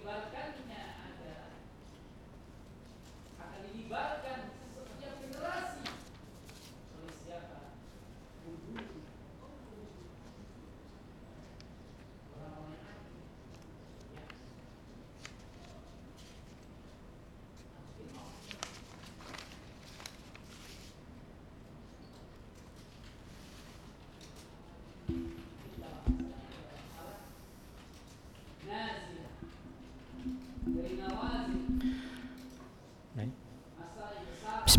Ibarca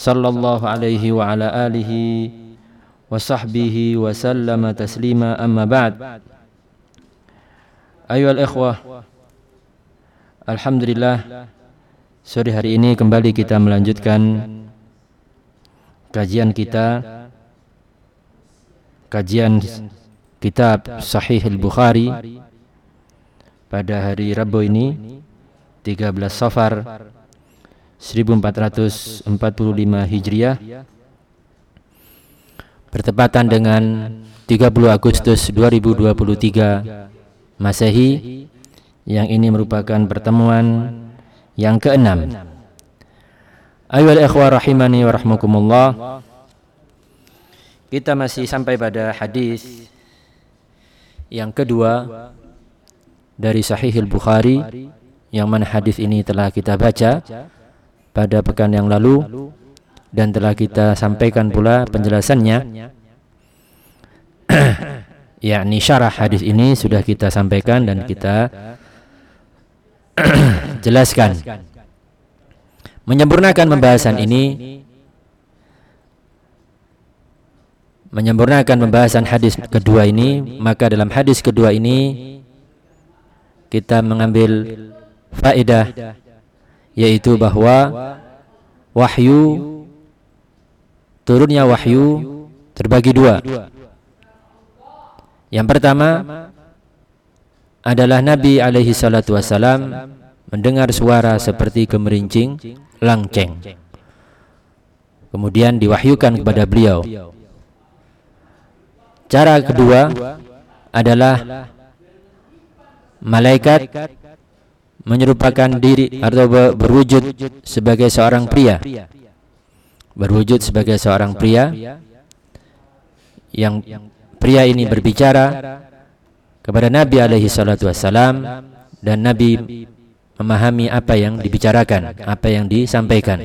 sallallahu alaihi wa ala alihi wa sahbihi wa sallama taslima amma ba'd. Ayuhal ikhwah Alhamdulillah Sore hari ini kembali kita melanjutkan Kajian kita Kajian kitab Sahih Al-Bukhari Pada hari Rabu ini 13 Safar 1445 Hijriah bertepatan dengan 30 Agustus 2023 Masehi yang ini merupakan pertemuan yang keenam. Ayo ikhwah rahimani wa rahmakumullah. Kita masih sampai pada hadis yang kedua dari Sahih Al-Bukhari yang mana hadis ini telah kita baca pada pekan yang lalu. Dan telah kita sampaikan pula penjelasannya. Yakni syarah hadis ini sudah kita sampaikan dan kita jelaskan. Menyempurnakan pembahasan ini menyempurnakan pembahasan hadis kedua ini maka dalam hadis kedua ini kita mengambil faedah yaitu bahwa wahyu turunnya wahyu terbagi dua. Yang pertama adalah Nabi alaihi salatu wasalam mendengar suara seperti gemerincing langceng. Kemudian diwahyukan kepada beliau. Cara kedua adalah malaikat menyerupakan diri atau berwujud sebagai seorang pria berwujud sebagai seorang pria yang pria ini berbicara kepada Nabi alaihi salatu wassalam dan Nabi memahami apa yang dibicarakan, apa yang disampaikan.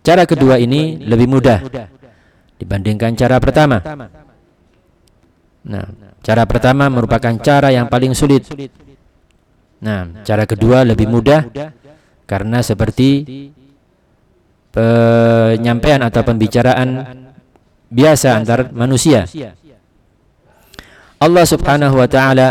Cara kedua ini lebih mudah dibandingkan cara pertama. Nah, cara pertama merupakan cara yang paling sulit. Nah, cara kedua lebih mudah karena seperti penyampaian atau pembicaraan biasa antar manusia. Allah Subhanahu wa taala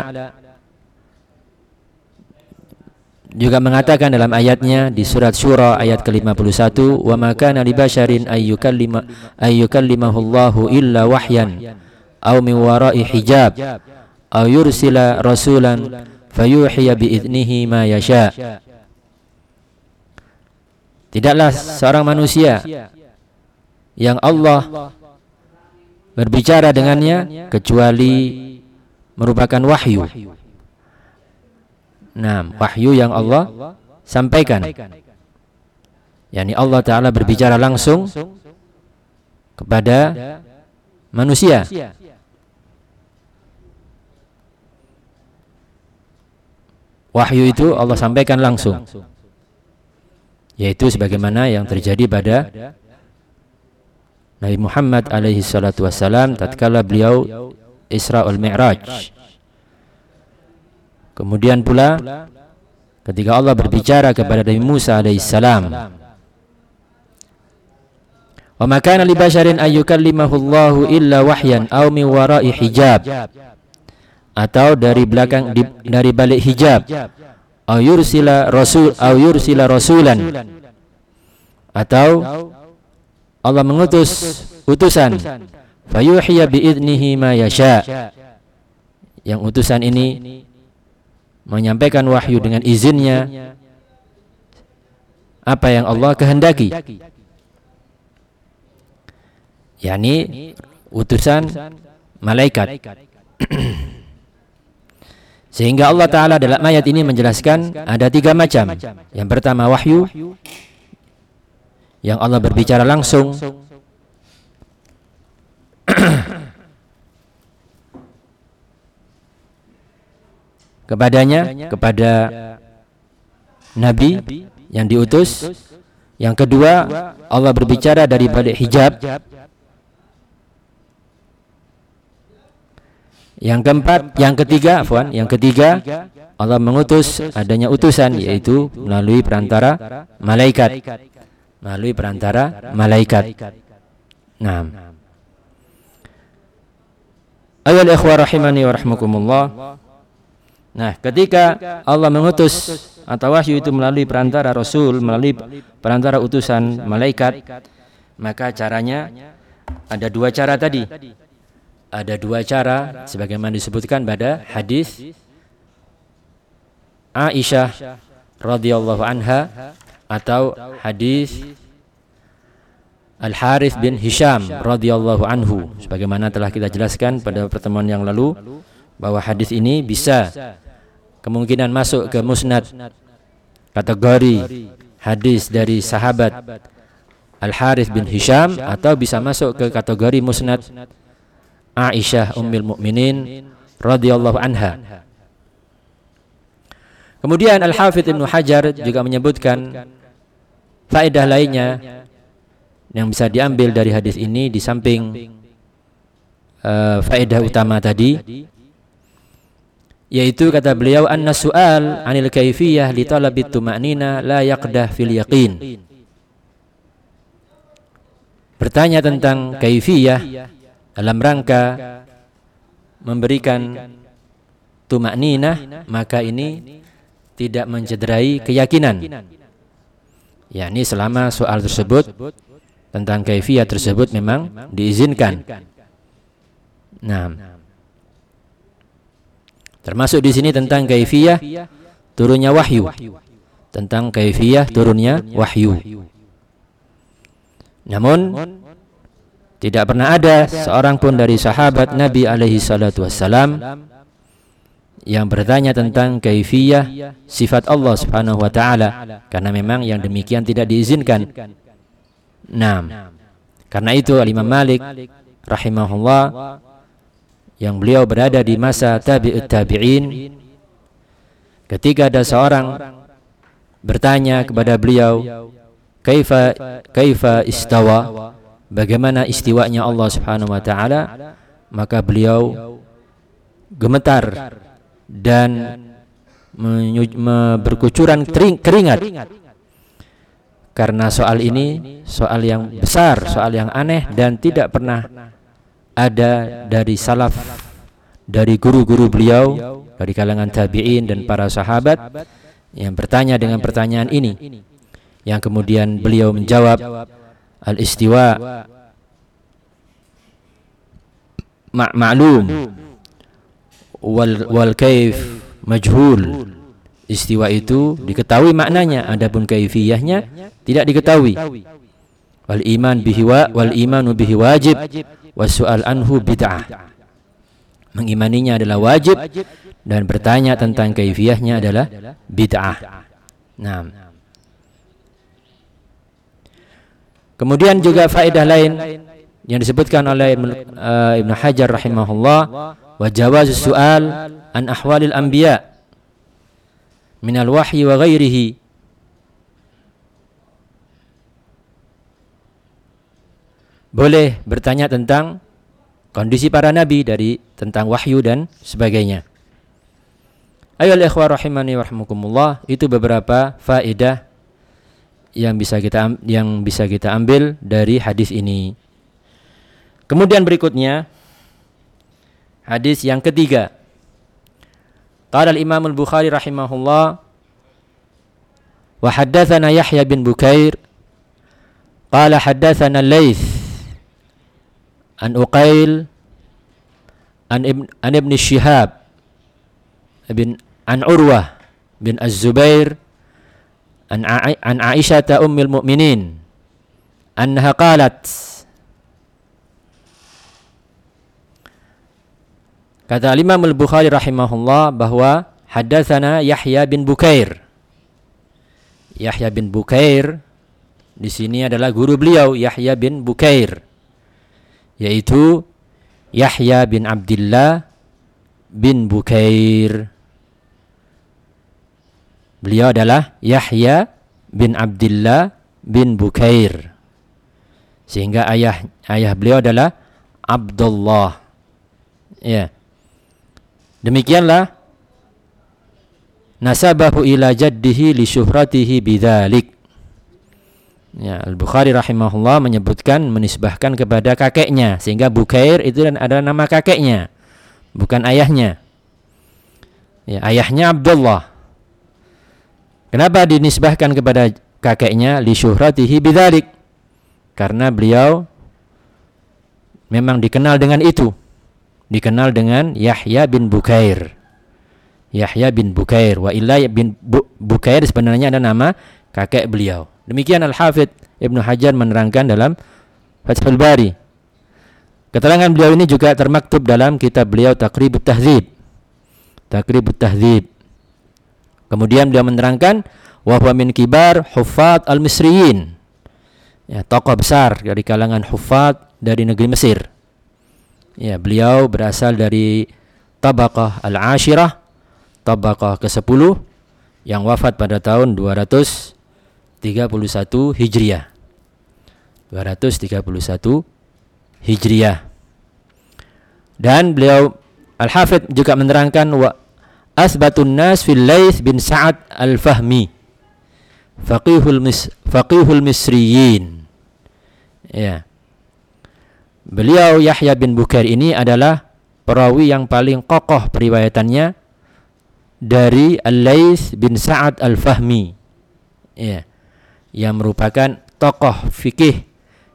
juga mengatakan dalam ayatnya di surat Syura ayat ke-51 wa ma kana li basyarin ayyukallima ayyukallimahu Allahu illa wahyan aw min wara'i hijab aw yursila rasulan fayuhiya bi idnihi ma yasha Tidaklah seorang manusia yang Allah berbicara dengannya kecuali merupakan wahyu. Nah, wahyu yang Allah sampaikan. Yani Allah Ta'ala berbicara langsung kepada manusia. Wahyu itu Allah sampaikan langsung yaitu sebagaimana yang terjadi pada Nabi Muhammad alaihi salatu tatkala beliau Isra Mi'raj. Kemudian pula ketika Allah berbicara kepada Nabi Musa alaihi salam Wa ma li basharin ayyukallimahu Allahu illa wahyan aw min wara'i hijab atau dari belakang di, dari balik hijab. Au yursila rasul au yursila rasulan. Atau Allah mengutus utusan. Fayuhiya biidnihi ma yasha. Yang utusan ini menyampaikan wahyu dengan izinnya apa yang Allah kehendaki. Yakni utusan malaikat Sehingga Allah Ta'ala dalam ayat ini menjelaskan ada tiga macam. Yang pertama wahyu. yang Allah berbicara langsung kepadanya kepada nabi yang diutus yang kedua Allah berbicara dari balik hijab yang keempat yang ketiga afwan yang ketiga Allah mengutus adanya utusan yaitu melalui perantara malaikat. Melalui perantara malaikat. Nah Ayol ikhwah rahimani wa rahmukumullah Nah, ketika Allah mengutus atau wahyu itu melalui perantara Rasul, melalui perantara utusan malaikat, maka caranya ada dua cara tadi. Ada dua cara sebagaimana disebutkan pada hadis Aisyah radhiyallahu anha atau hadis Al Harith bin Hisham radhiyallahu anhu. Sebagaimana telah kita jelaskan pada pertemuan yang lalu bahwa hadis ini bisa kemungkinan masuk ke musnad kategori hadis dari sahabat Al Harith bin Hisham atau bisa masuk ke kategori musnad Aisyah Ummul Mukminin radhiyallahu anha. Kemudian Al Hafidh Ibnu Hajar juga menyebutkan faedah lainnya yang bisa diambil dari hadis ini di samping uh, faedah utama tadi yaitu kata beliau anna su'al anil kaifiyah li talabi tuma'nina la yaqdah fil yaqin bertanya tentang kaifiyah dalam rangka memberikan tuma'nina maka ini tidak mencederai keyakinan yakni selama soal tersebut tentang kaifiyah tersebut memang diizinkan nah Termasuk di sini tentang kaifiyah turunnya wahyu. Tentang kaifiyah turunnya wahyu. Namun tidak pernah ada seorang pun dari sahabat Nabi alaihi salatu wassalam yang bertanya tentang kaifiyah sifat Allah Subhanahu wa taala. Karena memang yang demikian tidak diizinkan. Nah, karena itu Imam Malik rahimahullah yang beliau berada di masa tabi'ut tabi'in ketika ada seorang bertanya kepada beliau kaifa kaifa istawa bagaimana istiwanya Allah Subhanahu wa taala maka beliau gemetar dan berkucuran keringat. Karena soal ini soal yang besar, soal yang aneh dan tidak pernah ada dari salaf dari guru-guru beliau dari kalangan tabi'in dan para sahabat yang bertanya dengan pertanyaan ini. Yang kemudian beliau menjawab al-istiwa ma'lum wal wal kaif majhul istiwa itu diketahui maknanya adapun kaifiyahnya tidak diketahui wal iman bihi wa wal imanu bihi wajib wasu'al anhu bid'ah. Mengimaninya adalah wajib dan bertanya tentang kaifiyahnya adalah bid'ah. Nah. Kemudian juga faedah lain yang disebutkan oleh uh, Ibn Hajar rahimahullah wa jawaz su'al an ahwalil anbiya min al-wahyi wa ghairihi boleh bertanya tentang kondisi para nabi dari tentang wahyu dan sebagainya. Ayo ikhwah rahimani warahmukumullah itu beberapa faedah yang bisa kita yang bisa kita ambil dari hadis ini. Kemudian berikutnya hadis yang ketiga. Qala al-Imam al-Bukhari rahimahullah wa haddatsana Yahya bin Bukair qala haddatsana Laits an Uqail an ibn an ibn Shihab bin an Urwah bin Az-Zubair an an Aisyah ummul mukminin annaha qalat Kata Imam Al-Bukhari rahimahullah bahwa hadatsana Yahya bin Bukair. Yahya bin Bukair di sini adalah guru beliau Yahya bin Bukair yaitu Yahya bin Abdullah bin Bukair. Beliau adalah Yahya bin Abdullah bin Bukair. Sehingga ayah ayah beliau adalah Abdullah. Ya. Demikianlah nasabahu ila jaddihi li syuhratihi bidzalik. Ya, Al-Bukhari rahimahullah menyebutkan menisbahkan kepada kakeknya sehingga Bukair itu adalah nama kakeknya bukan ayahnya. Ya, ayahnya Abdullah. Kenapa dinisbahkan kepada kakeknya li syuhratihi bidzalik? Karena beliau memang dikenal dengan itu. Dikenal dengan Yahya bin Bukair. Yahya bin Bukair wa illa bin Bu Bukair sebenarnya ada nama kakek beliau. Demikian Al-Hafidh Ibnu Hajar menerangkan dalam Fathul Bari. Keterangan beliau ini juga termaktub dalam kitab beliau Taqribut Tahdzib. Taqribut Tahdzib. Kemudian beliau menerangkan wa huwa min kibar huffaz al-misriyin. Ya, tokoh besar dari kalangan huffaz dari negeri Mesir. Ya, beliau berasal dari Tabaqah al-Ashirah, Tabaqah ke-10 yang wafat pada tahun 200 231 Hijriah. 231 Hijriah. Dan beliau Al-Hafidh juga menerangkan wa asbatun nas fil Laits bin Sa'ad Al-Fahmi. Faqihul mis faqihul Misriyin. Ya. Beliau Yahya bin Bukair ini adalah perawi yang paling kokoh periwayatannya dari Al-Laits bin Sa'ad Al-Fahmi. Ya yang merupakan tokoh fikih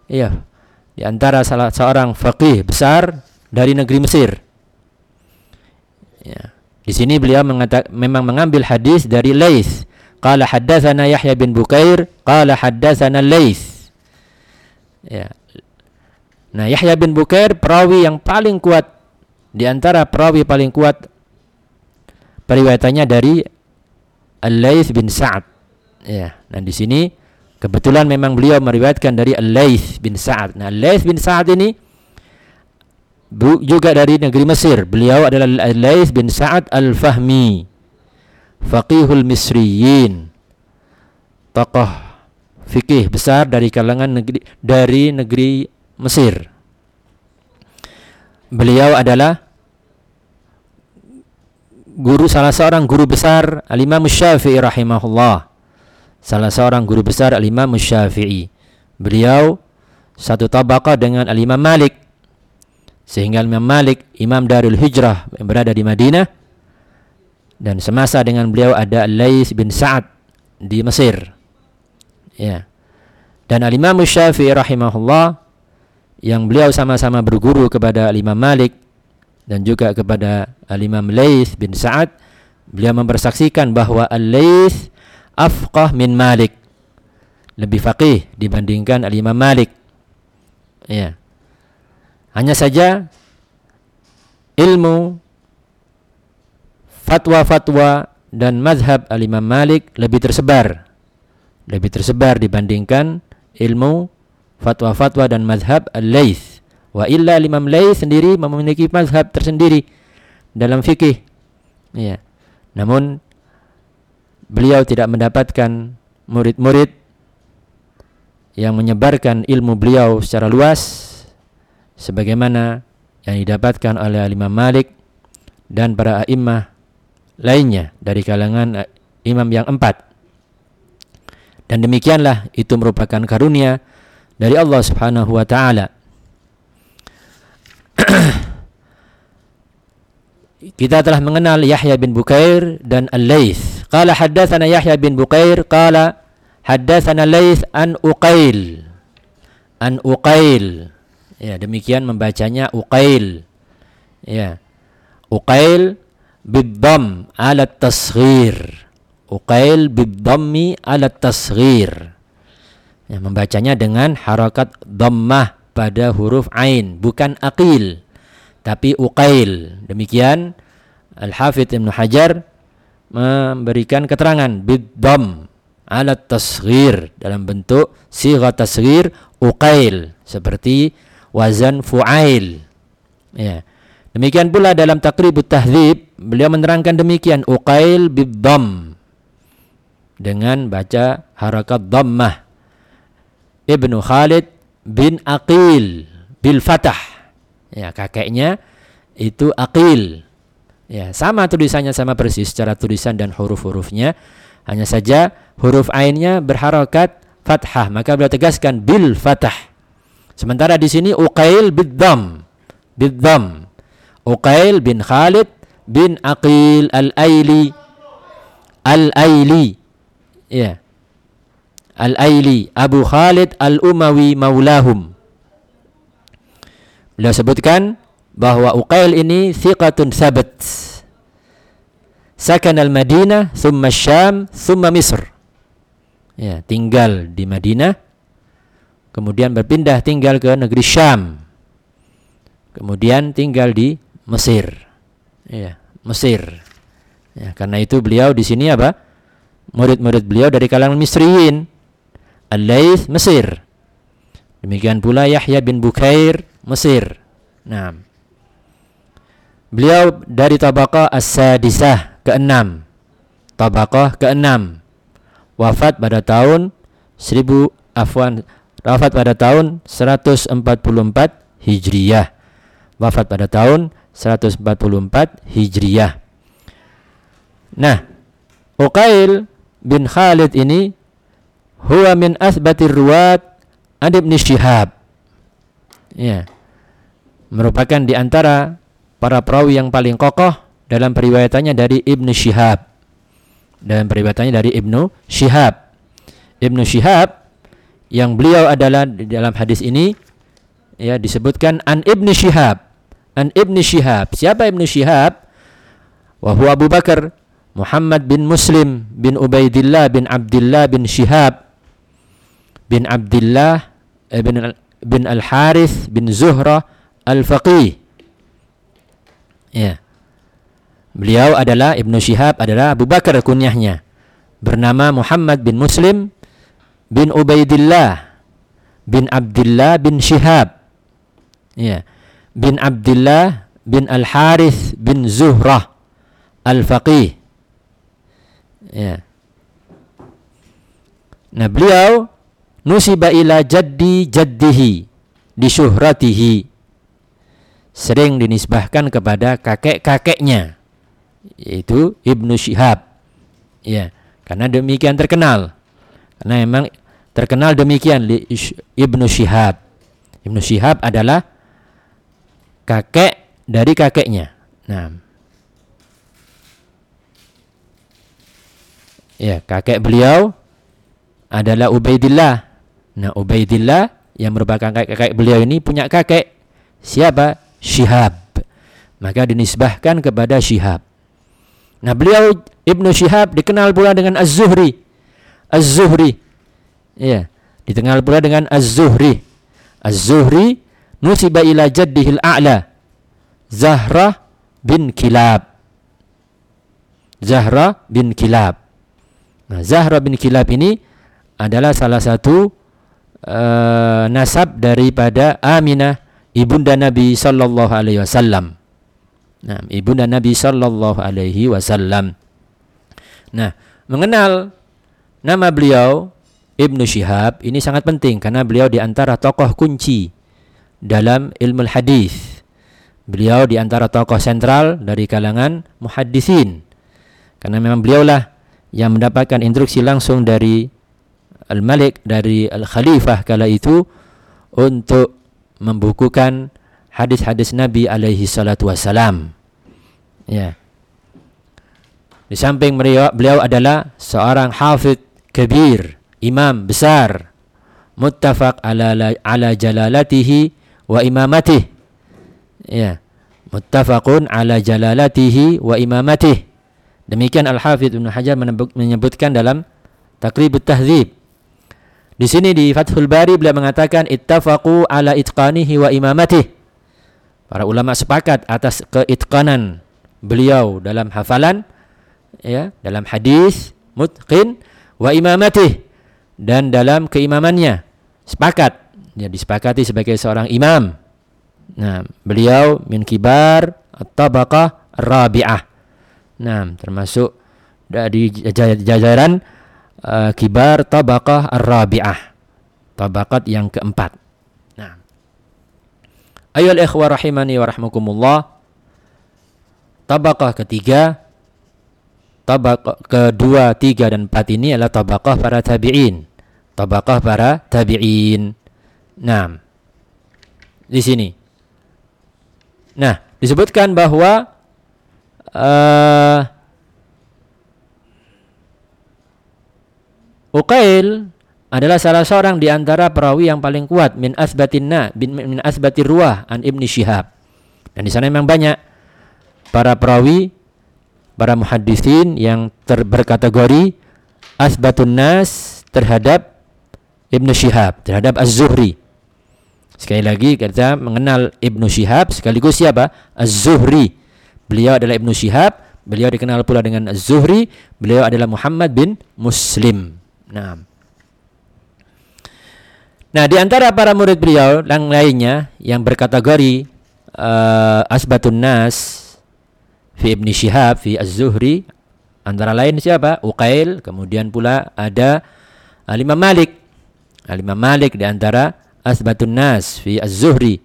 ya di antara salah seorang fakih besar dari negeri Mesir. Ya. Di sini beliau mengatakan memang mengambil hadis dari Lais. Qala haddatsana Yahya bin Bukair, qala haddatsana Lais. Ya. Nah, Yahya bin Bukair perawi yang paling kuat di antara perawi paling kuat periwayatannya dari Al-Laits bin Sa'ad. Ya, dan di sini Kebetulan memang beliau meriwayatkan dari Al-Laits bin Sa'ad. Nah, Al-Laits bin Sa'ad ini juga dari negeri Mesir. Beliau adalah Al-Laits bin Sa'ad Al-Fahmi. Faqihul Misriyin. Tokoh fikih besar dari kalangan negeri dari negeri Mesir. Beliau adalah guru salah seorang guru besar Al-Imam Syafi'i rahimahullah salah seorang guru besar Al-Imam Syafi'i. Beliau satu tabaqah dengan Al-Imam Malik. Sehingga Imam Malik, Imam Darul Hijrah yang berada di Madinah dan semasa dengan beliau ada Lais bin Sa'ad di Mesir. Ya. Dan Al-Imam Syafi'i rahimahullah yang beliau sama-sama berguru kepada Al-Imam Malik dan juga kepada Al-Imam Lais bin Sa'ad, beliau mempersaksikan bahwa Al-Lais afqah min Malik. Lebih faqih dibandingkan Al-Imam Malik. Ya. Hanya saja ilmu fatwa-fatwa dan mazhab Al-Imam Malik lebih tersebar. Lebih tersebar dibandingkan ilmu fatwa-fatwa dan mazhab Al-Laits. Wa illa Imam Laits sendiri memiliki mazhab tersendiri dalam fikih. Ya. Namun beliau tidak mendapatkan murid-murid yang menyebarkan ilmu beliau secara luas sebagaimana yang didapatkan oleh Imam Malik dan para imam lainnya dari kalangan imam yang empat. Dan demikianlah itu merupakan karunia dari Allah Subhanahu wa taala. Kita telah mengenal Yahya bin Bukair dan Al-Laits Qala haddatsana Yahya bin Bukair qala haddatsana Laits an Uqail. An Uqail. Ya, demikian membacanya Uqail. Ya. Uqail biddam ala tasghir. Uqail biddammi ala tasghir. Ya, membacanya dengan harakat dhammah pada huruf ain, bukan aqil, tapi uqail. Demikian Al-Hafidh Ibnu Hajar memberikan keterangan bidom ala tasghir dalam bentuk sigha tasghir uqail seperti wazan fuail. Ya. Demikian pula dalam taqribut tahdzib beliau menerangkan demikian uqail biddam dengan baca harakat dhammah. Ibnu Khalid bin Aqil bil Fatah ya kakeknya itu Aqil. Ya sama tulisannya sama persis secara tulisan dan huruf-hurufnya. Hanya saja huruf ainnya berharokat fathah, maka beliau tegaskan bil fathah. Sementara di sini Uqail bidzam. Bidzam. Uqail bin Khalid bin Aqil al-Aili. Al-Aili. Ya. Al-Aili, Abu Khalid al-Umawi maulahum. Beliau sebutkan bahwa Uqail ini thiqatun sabat sakan al-Madinah, thumma Syam, thumma Misr. Ya, tinggal di Madinah, kemudian berpindah tinggal ke negeri Syam. Kemudian tinggal di Mesir. Ya, Mesir. Ya, karena itu beliau di sini apa? Murid-murid beliau dari kalangan Misriyin. Al-Laits Mesir. Demikian pula Yahya bin Bukair Mesir. Nah, beliau dari tabaqah as-sadisah keenam. Tabaqah keenam. Wafat pada tahun 1000 afwan wafat pada tahun 144 Hijriyah. Wafat pada tahun 144 Hijriyah. Nah, Uqail bin Khalid ini huwa min asbatir ruwat an Shihab. Ya. Merupakan di antara para perawi yang paling kokoh dalam periwayatannya dari Ibnu Syihab. Dalam periwayatannya dari Ibnu Syihab. Ibnu Syihab yang beliau adalah di dalam hadis ini ya disebutkan an Ibnu Syihab. An Ibnu Syihab. Siapa Ibnu Syihab? Wahyu Abu Bakar Muhammad bin Muslim bin Ubaidillah bin Abdullah bin Syihab bin Abdullah bin, bin Al-Harith bin Zuhra Al-Faqih. Ya. Beliau adalah Ibnu Syihab adalah Abu Bakar kunyahnya. Bernama Muhammad bin Muslim bin Ubaidillah bin Abdullah bin Syihab. Ya. Bin Abdullah bin Al-Harith bin Zuhrah Al-Faqih. Ya. Nah, beliau nusiba ila jaddi jaddihi di syuhratihi sering dinisbahkan kepada kakek-kakeknya yaitu Ibnu Syihab. Ya, karena demikian terkenal. Karena memang terkenal demikian Ibnu Syihab. Ibnu Syihab adalah kakek dari kakeknya. Nah, ya kakek beliau adalah Ubaidillah. Nah, Ubaidillah yang merupakan kakek beliau ini punya kakek siapa? Syihab. Maka dinisbahkan kepada Syihab. Nah, beliau Ibnu Syihab dikenal pula dengan Az-Zuhri. Az-Zuhri. Ya, dikenal pula dengan Az-Zuhri. Az-Zuhri nusiba ila jaddihil a'la. Zahra bin Kilab. Zahra bin Kilab. Nah, Zahra bin Kilab ini adalah salah satu uh, nasab daripada Aminah ibunda Nabi sallallahu alaihi wasallam. Nah, ibunda Nabi sallallahu alaihi wasallam. Nah, mengenal nama beliau Ibnu Syihab ini sangat penting karena beliau di antara tokoh kunci dalam ilmu hadis. Beliau di antara tokoh sentral dari kalangan muhaddisin. Karena memang beliaulah yang mendapatkan instruksi langsung dari Al-Malik dari Al-Khalifah kala itu untuk membukukan hadis-hadis Nabi alaihi salatu wasalam. Ya. Di samping beliau, beliau adalah seorang hafid kabir, imam besar, muttafaq ala ala jalalatihi wa imamatih. Ya. Muttafaqun ala jalalatihi wa imamatih. Demikian Al-Hafidh Ibnu Hajar menyebutkan dalam Takribut Tahdzib. Di sini di Fathul Bari beliau mengatakan ittafaqu ala itqanihi wa imamatih. Para ulama sepakat atas keitqanan beliau dalam hafalan ya, dalam hadis mutqin wa imamatih. Dan dalam keimamannya. Sepakat. Ya disepakati sebagai seorang imam. Nah beliau min kibar at-tabaqah rabi'ah nah termasuk dari jajaran uh, kibar tabaqah ar-rabi'ah. Tabaqat yang keempat. Nah. Ayol ikhwah rahimani wa rahmakumullah tabaqah ketiga tabaqah kedua, tiga dan empat ini adalah tabaqah para tabi'in. Tabaqah para tabi'in. Nah, di sini. Nah, disebutkan bahwa uh, Uqail adalah salah seorang di antara perawi yang paling kuat min asbatinna bin min asbatir ruah an ibni Syihab. Dan di sana memang banyak para perawi para muhaddisin yang ter berkategori asbatun nas terhadap Ibnu Syihab, terhadap Az-Zuhri. Sekali lagi kita mengenal Ibnu Syihab sekaligus siapa? Az-Zuhri. Beliau adalah Ibnu Syihab, beliau dikenal pula dengan Az-Zuhri, beliau adalah Muhammad bin Muslim. Nah. Nah, di antara para murid beliau yang lainnya yang berkategori uh, asbatun nas fi Ibn Shihab fi Az-Zuhri antara lain siapa? Uqail, kemudian pula ada Al-Imam Malik. Al-Imam Malik di antara Asbatun Nas fi Az-Zuhri.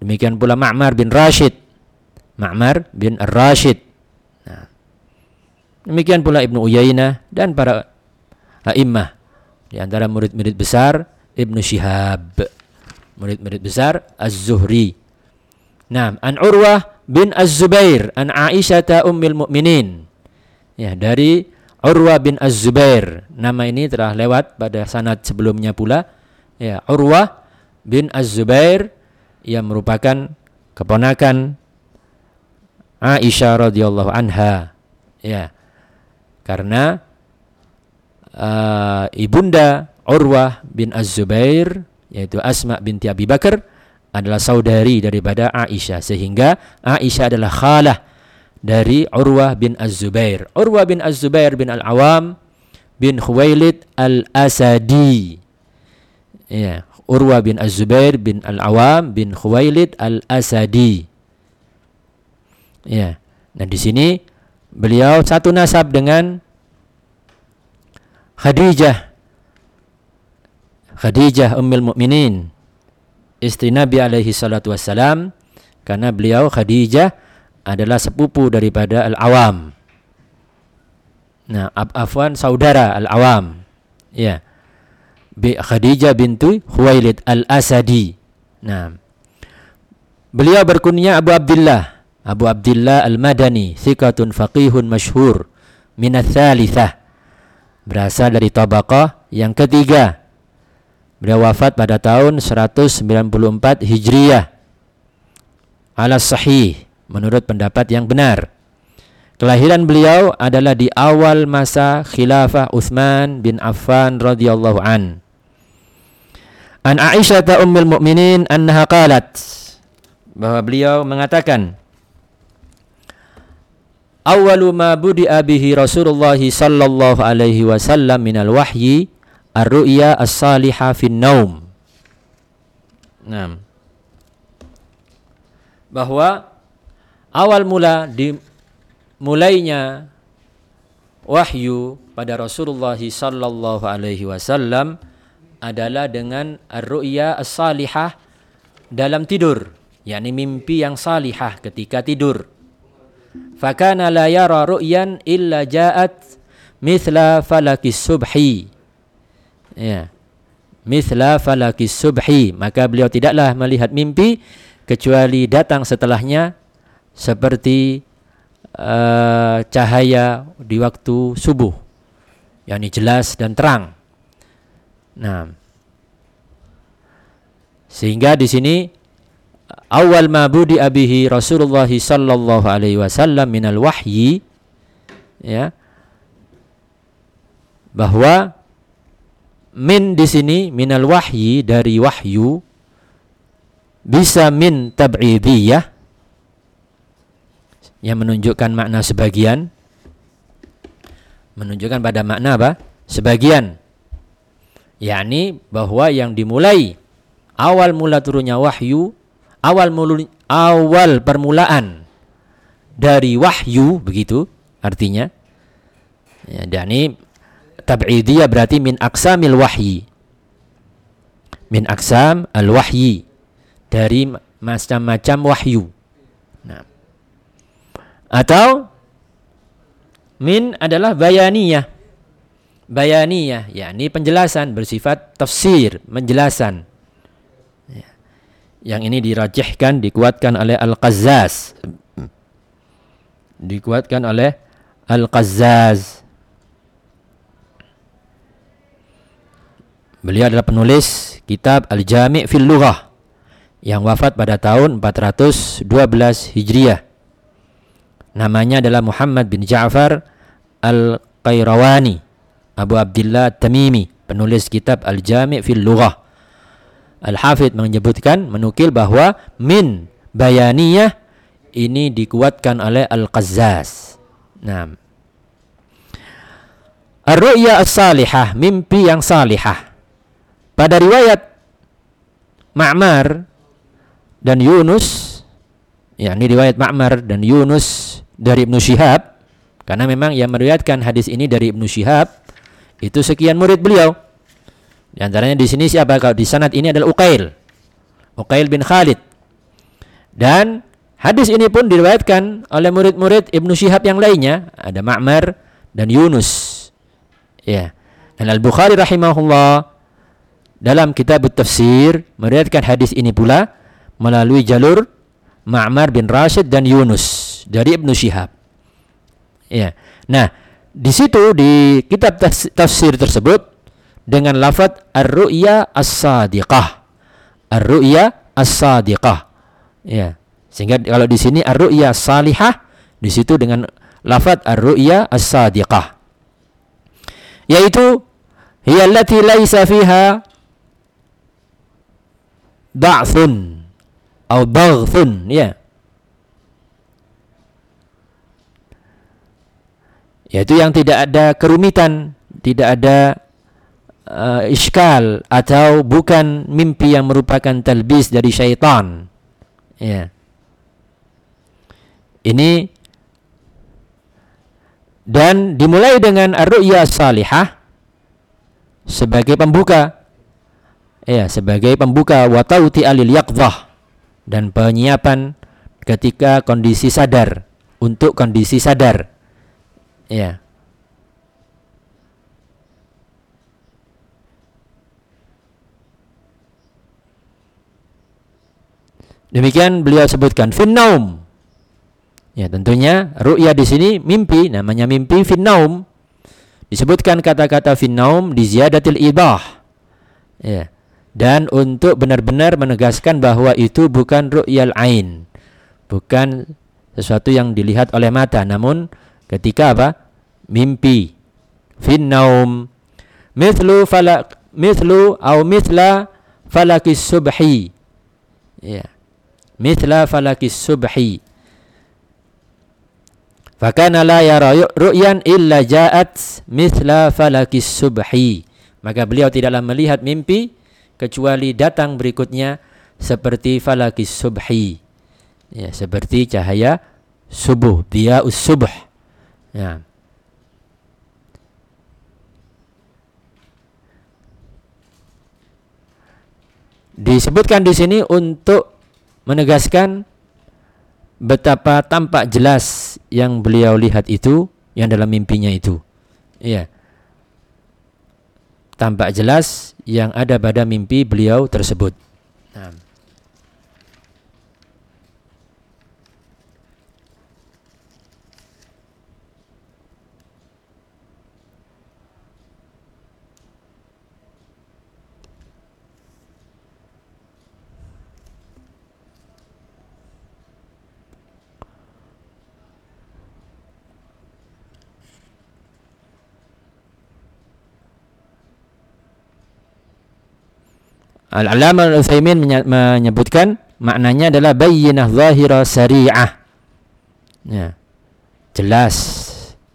Demikian pula Ma'mar bin Rashid. Ma'mar bin Ar-Rashid. Nah. Demikian pula Ibnu Uyainah dan para a'immah di antara murid-murid besar Ibnu Shihab. Murid-murid besar Az-Zuhri. Nah, an Urwah bin Az-Zubair an Aisyah ummil mukminin. Ya, dari Urwah bin Az-Zubair. Nama ini telah lewat pada sanad sebelumnya pula. Ya, Urwah bin Az-Zubair yang merupakan keponakan Aisyah radhiyallahu anha. Ya. Karena uh, ibunda Urwah bin Az-Zubair yaitu Asma binti Abi Bakar adalah saudari daripada Aisyah sehingga Aisyah adalah khalah dari Urwah bin Az-Zubair. Urwah bin Az-Zubair bin Al-Awam bin Khuwailid Al-Asadi. Ya, Urwah bin Az-Zubair bin Al-Awam bin Khuwailid Al-Asadi. Ya. Nah, di sini beliau satu nasab dengan Khadijah. Khadijah Ummul Mukminin istri Nabi alaihi salatu wassalam karena beliau Khadijah adalah sepupu daripada Al-Awam. Nah, afwan saudara Al-Awam. Ya. Bi Khadijah bintu Khuwailid Al-Asadi. Nah. Beliau berkunyah Abu Abdullah. Abu Abdullah Al-Madani, thiqatun faqihun masyhur min tsalitsah. Berasal dari tabaqah yang ketiga Beliau wafat pada tahun 194 Hijriyah. Ala sahih menurut pendapat yang benar. Kelahiran beliau adalah di awal masa khilafah Uthman bin Affan radhiyallahu an. An Aisyah ummul mukminin annaha qalat bahwa beliau mengatakan Awalu ma budi'a bihi Rasulullah sallallahu alaihi wasallam minal wahyi ar-ru'ya as-salihah fin naum. Nah. Bahwa awal mula di mulainya wahyu pada Rasulullah sallallahu alaihi wasallam adalah dengan ar-ru'ya as-salihah dalam tidur, yakni mimpi yang salihah ketika tidur. Fakana la yara ru'yan illa ja'at mithla falakis subhi ya. Misla falakis subhi. Maka beliau tidaklah melihat mimpi kecuali datang setelahnya seperti uh, cahaya di waktu subuh. Yakni jelas dan terang. Nah sehingga di sini awal ma budi abihi Rasulullah sallallahu alaihi wasallam minal wahyi ya bahwa min di sini minal wahyi dari wahyu bisa min tab'idiyah yang menunjukkan makna sebagian menunjukkan pada makna apa? sebagian yakni bahwa yang dimulai awal mula turunnya wahyu awal mulu, awal permulaan dari wahyu begitu artinya ya, dan ini tab'idiyah berarti min aksamil wahyi. Min aksam al wahyi. Dari macam-macam wahyu. Nah. atau min adalah bayaniyah. Bayaniyah yakni penjelasan bersifat tafsir menjelasan. Ya. yang ini dirajihkan dikuatkan oleh al-qazzaz. Dikuatkan oleh al-qazzaz beliau adalah penulis kitab al-jami' fil lughah yang wafat pada tahun 412 Hijriah namanya adalah Muhammad bin Ja'far al-Qayrawani Abu Abdullah Tamimi, penulis kitab Al-Jami' fil Lughah. Al-Hafidh menyebutkan menukil bahwa min bayaniyah ini dikuatkan oleh Al-Qazzaz. Nah. Ar-ru'ya as-salihah, mimpi yang salihah. Pada riwayat Ma'mar dan Yunus, yakni riwayat Ma'mar dan Yunus dari Ibnu Syihab, karena memang yang meriwayatkan hadis ini dari Ibnu Syihab itu sekian murid beliau. Di antaranya di sini siapa? Kalau di sanad ini adalah Uqail. Uqail bin Khalid. Dan hadis ini pun diriwayatkan oleh murid-murid Ibnu Syihab yang lainnya, ada Ma'mar dan Yunus. Ya. Dan Al-Bukhari rahimahullah dalam kitab tafsir meriwayatkan hadis ini pula melalui jalur Ma'mar bin Rashid dan Yunus dari Ibnu Syihab. Ya. Nah, di situ di kitab tafsir tersebut dengan lafaz ar-ru'ya as-sadiqah. Ar-ru'ya as-sadiqah. Ya. Sehingga kalau di sini ar-ru'ya salihah di situ dengan lafaz ar-ru'ya as-sadiqah. Yaitu hiya allati laisa fiha ba'thun atau baghthun ya yaitu yang tidak ada kerumitan, tidak ada uh, iskal atau bukan mimpi yang merupakan talbis dari syaitan. Ya. Ini dan dimulai dengan ar-ru'ya salihah sebagai pembuka. Ya, sebagai pembuka wa tauti alil yaqdhah dan penyiapan ketika kondisi sadar untuk kondisi sadar Ya. Demikian beliau sebutkan finnaum. Ya, tentunya ru'ya di sini mimpi, namanya mimpi finnaum. Disebutkan kata-kata finnaum di ziyadatil ibah. Ya. Dan untuk benar-benar menegaskan bahwa itu bukan ru'yal ain. Bukan sesuatu yang dilihat oleh mata, namun ketika apa? Mimpi. Fin naum. Mithlu falak mithlu atau mithla falakis subhi. Ya. Mithla falakis subhi. Fakana la yara ru'yan illa ja'at mithla falakis subhi. Maka beliau tidaklah melihat mimpi kecuali datang berikutnya seperti falakis subhi. Ya, seperti cahaya subuh, dia subuh. Ya. Disebutkan di sini untuk menegaskan betapa tampak jelas yang beliau lihat itu yang dalam mimpinya itu. Iya. Tampak jelas yang ada pada mimpi beliau tersebut. Nah. Al-Alama Al-Utsaimin menyebutkan maknanya adalah bayyinah zahira sari'ah. Ya. Jelas,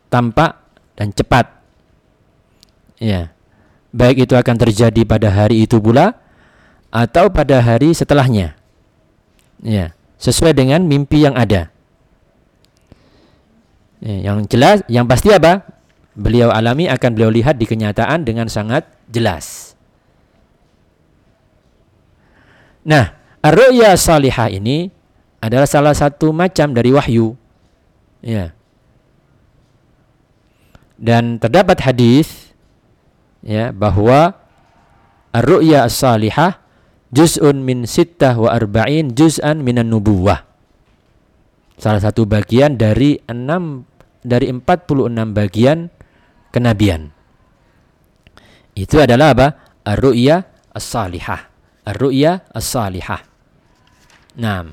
tampak dan cepat. Ya. Baik itu akan terjadi pada hari itu pula atau pada hari setelahnya. Ya, sesuai dengan mimpi yang ada. Ya, yang jelas, yang pasti apa? Beliau alami akan beliau lihat di kenyataan dengan sangat jelas. Nah, ar-ru'ya salihah ini adalah salah satu macam dari wahyu. Ya. Dan terdapat hadis ya bahwa ar-ru'ya salihah juz'un min sittah wa arba'in juz'an minan nubuwah. Salah satu bagian dari enam dari 46 bagian kenabian. Itu adalah apa? Ar-ru'ya as-salihah. Ar-ru'ya as-salihah. Nah,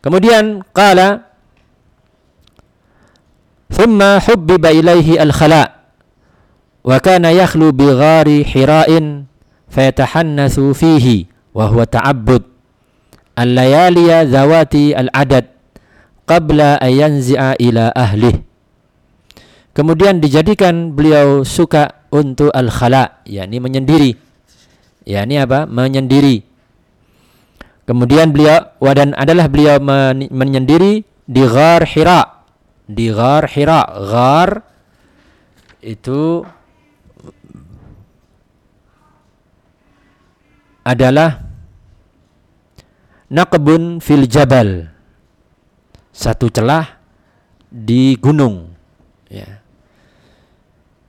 kemudian qala Thumma hubbiba ilaihi al-khala' wa kana yakhlu bi ghari hira'in fayatahannathu fihi wa huwa ta'abbud. Al-layaliya zawati al-adad qabla ayanzi'a ila ahli kemudian dijadikan beliau suka untuk al-khala yakni menyendiri yakni apa menyendiri kemudian beliau wadan adalah beliau menyendiri di ghar hira di Ghar Hira. Ghar itu adalah naqbun fil jabal. Satu celah di gunung. Ya.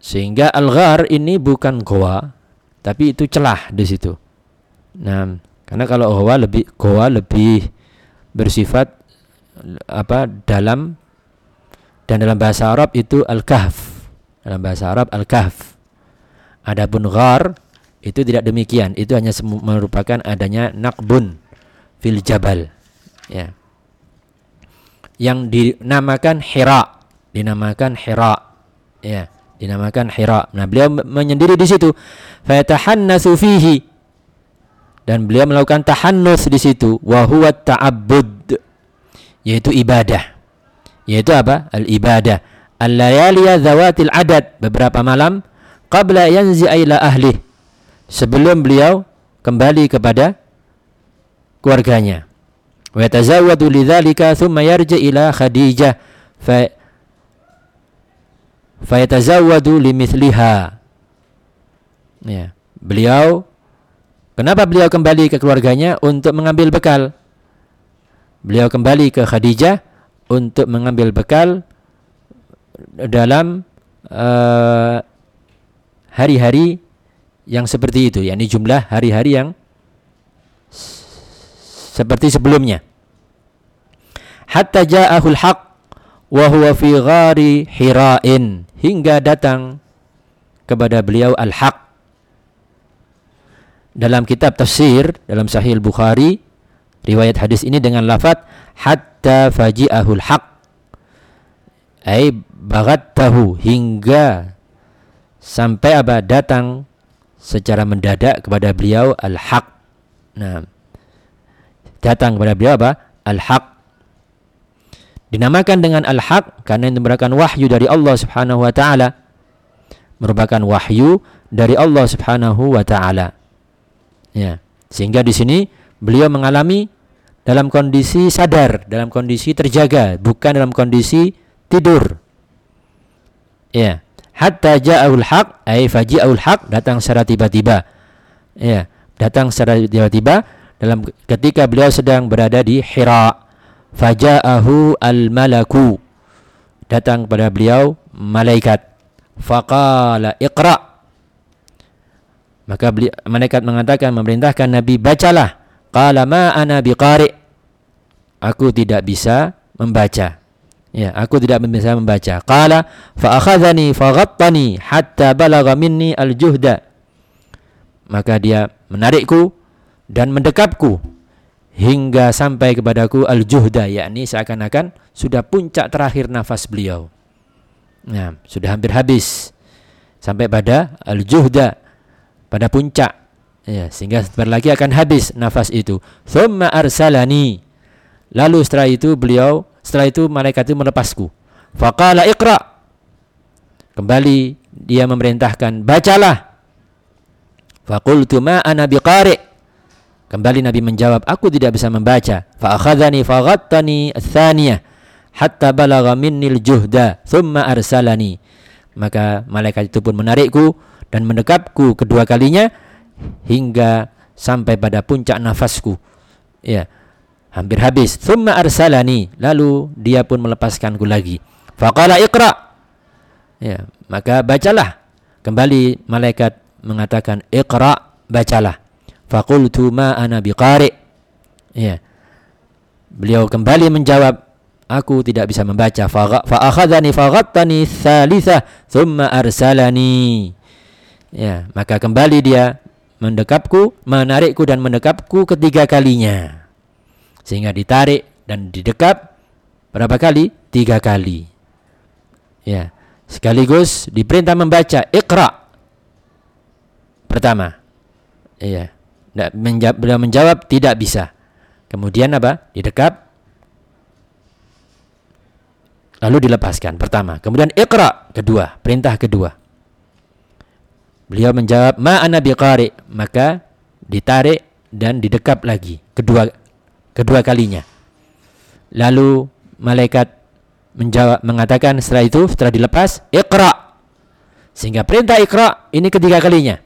Sehingga al-ghar ini bukan goa, tapi itu celah di situ. Nah, karena kalau goa lebih goa lebih bersifat apa dalam dan dalam bahasa Arab itu al-kahf. Dalam bahasa Arab al-kahf. Adapun ghar itu tidak demikian. Itu hanya merupakan adanya nakbun fil jabal. Ya. Yang dinamakan Hira, dinamakan Hira. Ya, dinamakan Hira. Nah, beliau menyendiri di situ. Fayatahannatsu fihi. Dan beliau melakukan tahannus di situ wa huwa ta'abbud yaitu ibadah yaitu apa? Al-ibadah. Al-layaliya zawatil adad, beberapa malam qabla yanzi'a ila ahli. Sebelum beliau kembali kepada keluarganya. Wa yatazawwadu lidzalika thumma yarji ila Khadijah fa fayatazawwadu limithliha. Ya, beliau kenapa beliau kembali ke keluarganya untuk mengambil bekal? Beliau kembali ke Khadijah untuk mengambil bekal dalam eh, hari-hari uh, yang seperti itu, yakni jumlah hari-hari yang seperti sebelumnya. Hatta ja'ahul haq wa huwa fi ghari hira'in. Hingga datang kepada beliau al-haq. Dalam kitab tafsir dalam sahih Bukhari riwayat hadis ini dengan lafaz hatta faji'ahul haq ai tahu hingga sampai apa datang secara mendadak kepada beliau al-haq. Nah datang kepada beliau apa? Al-haq dinamakan dengan al-haq karena itu merupakan wahyu dari Allah Subhanahu wa taala merupakan wahyu dari Allah Subhanahu wa taala ya sehingga di sini beliau mengalami dalam kondisi sadar, dalam kondisi terjaga, bukan dalam kondisi tidur. Ya, hatta ja'ul haq ai faji'ul haq datang secara tiba-tiba. Ya, datang secara tiba-tiba dalam ketika beliau sedang berada di Hira. Faja'ahu al-malaku. Datang kepada beliau malaikat. Faqala iqra. Maka beliau, malaikat mengatakan memerintahkan Nabi bacalah. Qala ma ana biqari aku tidak bisa membaca. Ya, aku tidak bisa membaca. Qala fa akhadhani fa ghattani hatta balagha minni al-juhda. Maka dia menarikku dan mendekapku hingga sampai kepadaku al-juhda yakni seakan-akan sudah puncak terakhir nafas beliau. Nah, sudah hampir habis sampai pada al-juhda pada puncak ya sehingga sebentar lagi akan habis nafas itu. Thumma arsalani Lalu setelah itu beliau, setelah itu malaikat itu melepasku. Faqala iqra. Kembali dia memerintahkan, "Bacalah." Faqultu ma ana biqari. Kembali Nabi menjawab, "Aku tidak bisa membaca." Fa akhadhani faghattani ats-tsaniyah hatta balagha minnil juhda, thumma arsalani. Maka malaikat itu pun menarikku dan mendekapku kedua kalinya hingga sampai pada puncak nafasku. Ya, hampir habis. Thumma arsalani. Lalu dia pun melepaskanku lagi. Faqala iqra. Ya, maka bacalah. Kembali malaikat mengatakan iqra, bacalah. Faqultu ma ana biqari. Ya. Beliau kembali menjawab, aku tidak bisa membaca. Fa akhadhani faghattani thalitha thumma arsalani. Ya, maka kembali dia mendekapku, menarikku dan mendekapku ketiga kalinya. Sehingga ditarik dan didekap berapa kali? Tiga kali. Ya, sekaligus diperintah membaca Iqra. Pertama. Iya. Menjawab, beliau menjawab tidak bisa. Kemudian apa? Didekap. Lalu dilepaskan. Pertama. Kemudian Iqra. Kedua. Perintah kedua. Beliau menjawab, "Ma ana biqari." Maka ditarik dan didekap lagi kedua kedua kalinya. Lalu malaikat menjawab mengatakan setelah itu setelah dilepas, "Iqra." Sehingga perintah Iqra ini ketiga kalinya.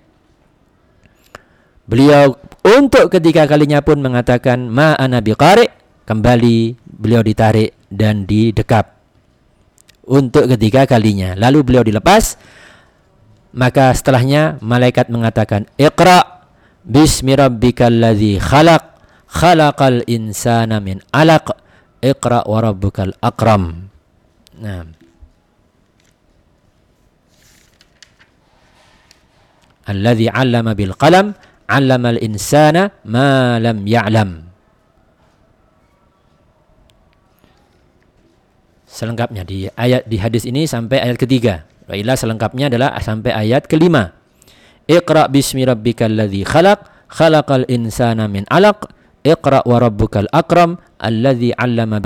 Beliau untuk ketiga kalinya pun mengatakan, "Ma ana biqari." Kembali beliau ditarik dan didekap untuk ketiga kalinya. Lalu beliau dilepas maka setelahnya malaikat mengatakan, "Iqra bismi rabbikal ladzi khalaq, khalaqal insana min 'alaq, iqra wa rabbukal akram." Nah. Alladzi 'allama bil qalam, 'allamal insana ma lam ya'lam. Selengkapnya di ayat di hadis ini sampai ayat ketiga. Wa selengkapnya adalah sampai ayat kelima. Iqra bismi rabbikal ladzi khalaq khalaqal insana min 'alaq Iqra wa rabbukal akram alladzi 'allama